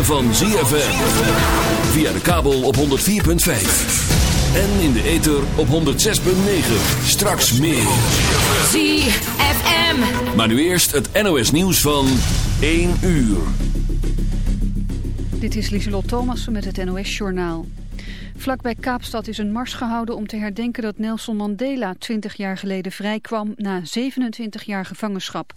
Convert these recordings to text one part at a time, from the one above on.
ritme van ZFM. Via de kabel op 104.5. En in de ether op 106.9. Straks meer. ZFM. Maar nu eerst het NOS nieuws van 1 uur. Dit is Lieselot Thomassen met het NOS-journaal. Vlakbij Kaapstad is een mars gehouden om te herdenken dat Nelson Mandela 20 jaar geleden vrijkwam na 27 jaar gevangenschap.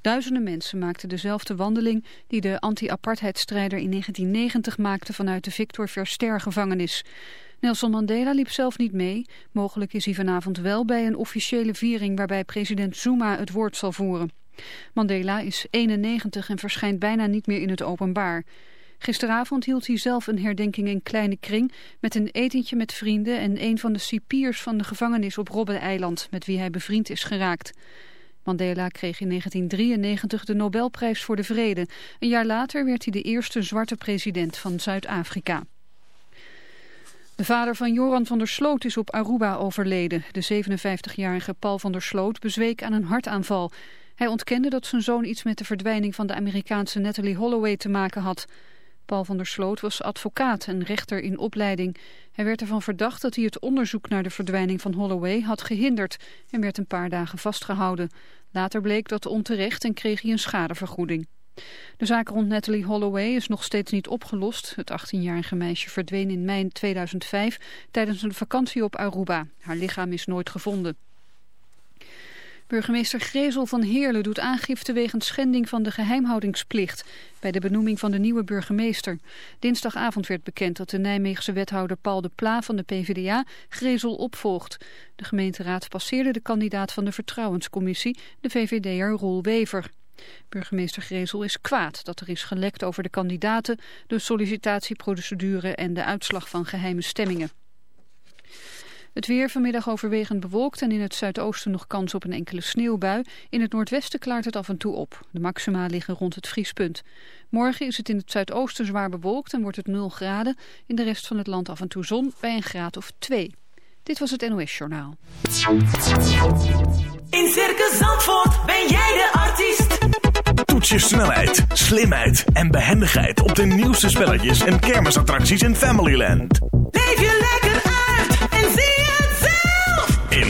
Duizenden mensen maakten dezelfde wandeling die de anti-apartheidstrijder in 1990 maakte vanuit de Victor Verster gevangenis. Nelson Mandela liep zelf niet mee. Mogelijk is hij vanavond wel bij een officiële viering waarbij president Zuma het woord zal voeren. Mandela is 91 en verschijnt bijna niet meer in het openbaar. Gisteravond hield hij zelf een herdenking in kleine kring met een etentje met vrienden en een van de cipiers van de gevangenis op Robben-eiland met wie hij bevriend is geraakt. Mandela kreeg in 1993 de Nobelprijs voor de Vrede. Een jaar later werd hij de eerste zwarte president van Zuid-Afrika. De vader van Joran van der Sloot is op Aruba overleden. De 57-jarige Paul van der Sloot bezweek aan een hartaanval. Hij ontkende dat zijn zoon iets met de verdwijning van de Amerikaanse Natalie Holloway te maken had. Paul van der Sloot was advocaat en rechter in opleiding. Hij werd ervan verdacht dat hij het onderzoek naar de verdwijning van Holloway had gehinderd en werd een paar dagen vastgehouden. Later bleek dat onterecht en kreeg hij een schadevergoeding. De zaak rond Natalie Holloway is nog steeds niet opgelost. Het 18-jarige meisje verdween in mei 2005 tijdens een vakantie op Aruba. Haar lichaam is nooit gevonden. Burgemeester Grezel van Heerlen doet aangifte wegens schending van de geheimhoudingsplicht bij de benoeming van de nieuwe burgemeester. Dinsdagavond werd bekend dat de Nijmeegse wethouder Paul de Pla van de PvdA Grezel opvolgt. De gemeenteraad passeerde de kandidaat van de vertrouwenscommissie, de VVD'er Roel Wever. Burgemeester Grezel is kwaad dat er is gelekt over de kandidaten, de sollicitatieprocedure en de uitslag van geheime stemmingen. Het weer vanmiddag overwegend bewolkt en in het zuidoosten nog kans op een enkele sneeuwbui. In het noordwesten klaart het af en toe op. De maxima liggen rond het vriespunt. Morgen is het in het zuidoosten zwaar bewolkt en wordt het 0 graden. In de rest van het land af en toe zon bij een graad of 2. Dit was het NOS Journaal. In Circus Zandvoort ben jij de artiest. Toets je snelheid, slimheid en behendigheid op de nieuwste spelletjes en kermisattracties in Familyland.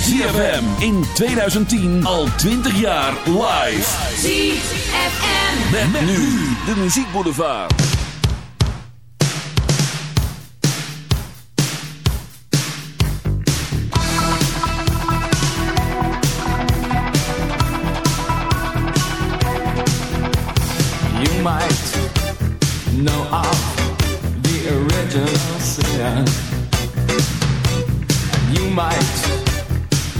ZFM in 2010 al 20 jaar live. ZFM. Met, nu de muziekboulevard. You might know of the original sin. And you might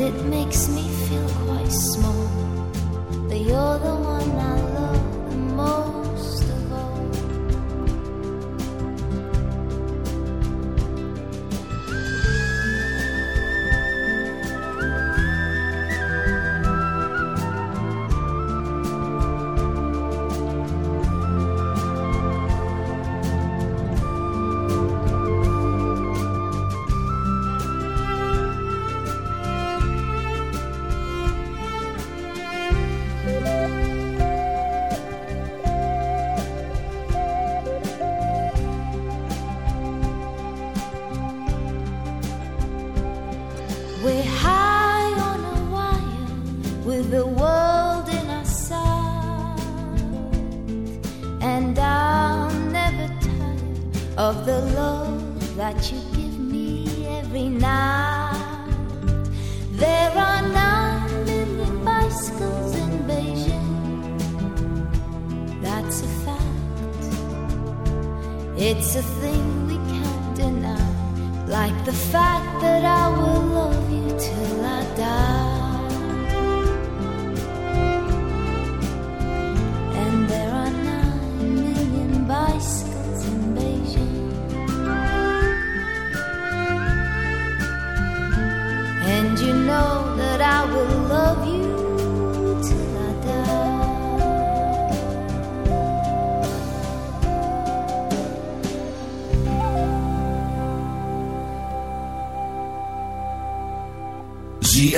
it makes me feel quite small.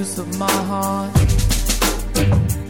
use of my heart.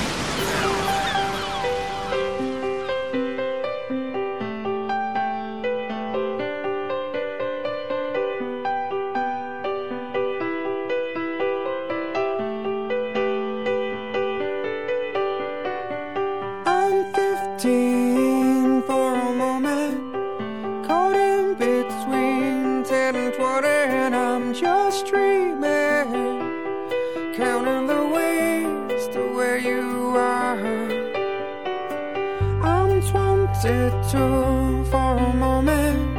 counting the ways to where you are. I'm wanted to for a moment,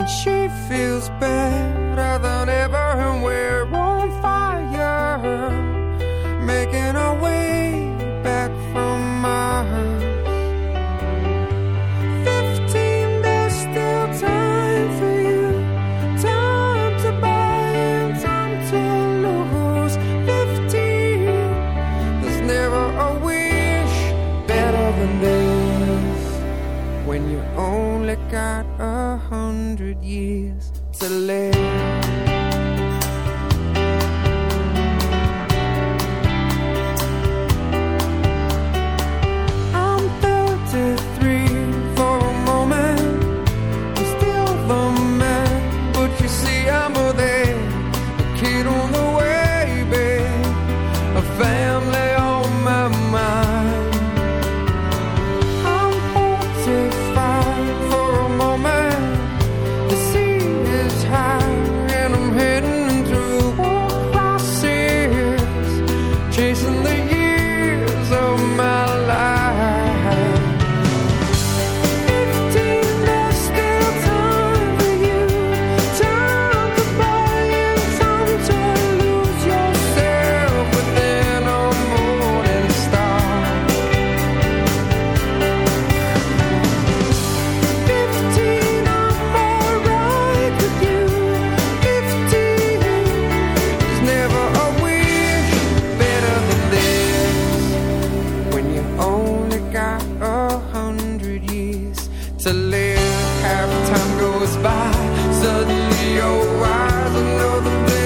and she feels bad. to live. Half the time goes by, suddenly your eyes another.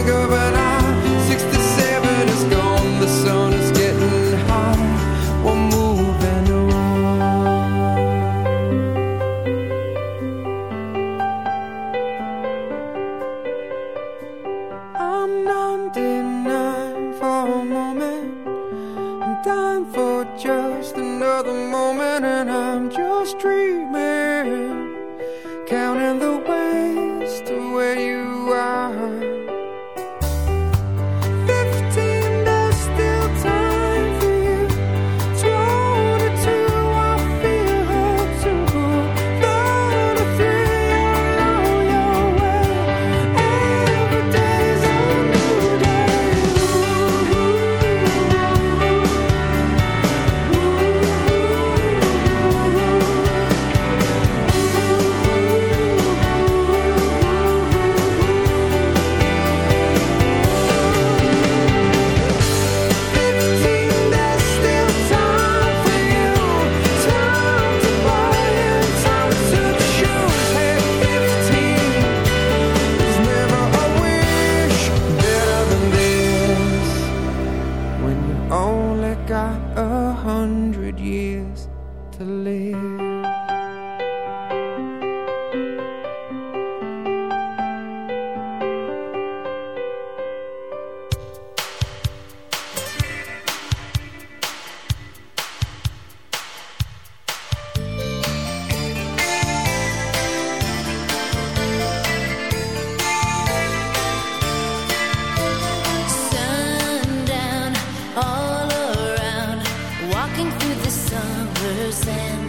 understand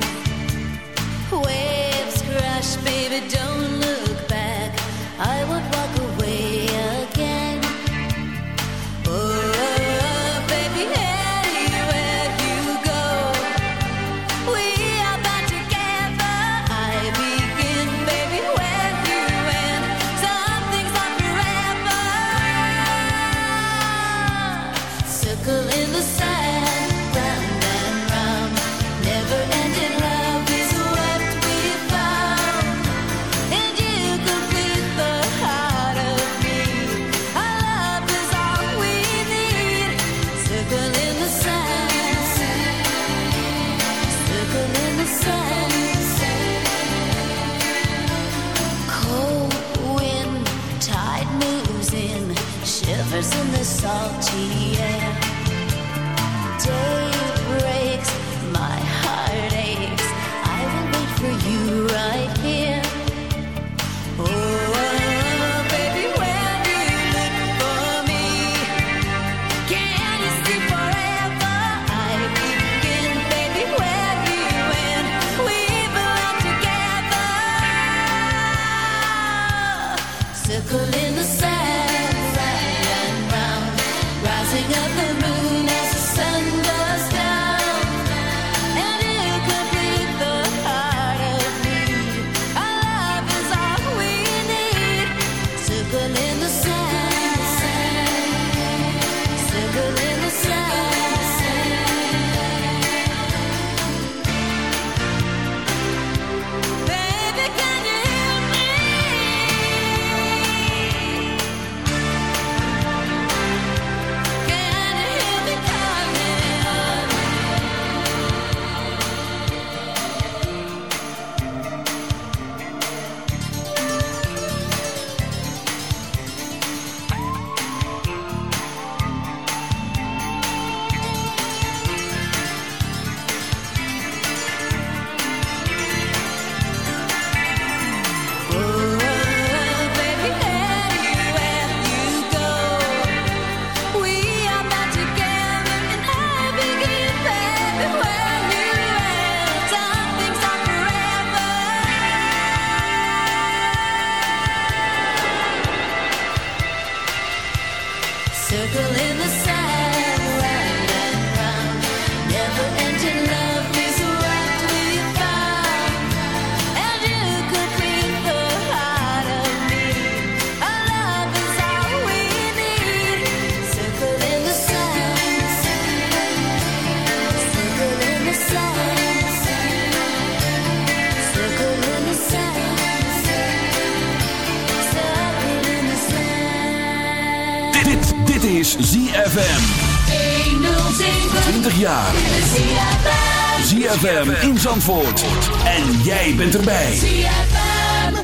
ZFM in Zandvoort. En jij bent erbij. ZFM.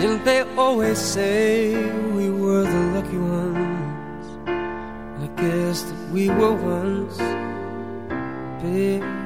Didn't they always say we were the lucky ones? I guess that we were once, babe,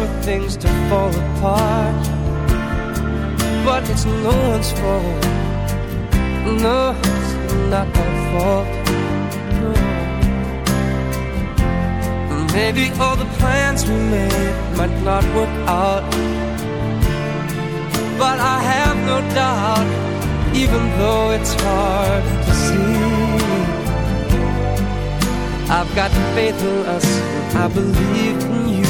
for things to fall apart. But it's no one's fault. No, it's not my fault. Maybe all the plans we made might not work out. But I have no doubt, even though it's hard to see. I've got faith in us, and I believe in you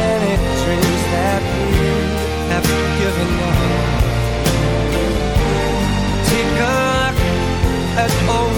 at all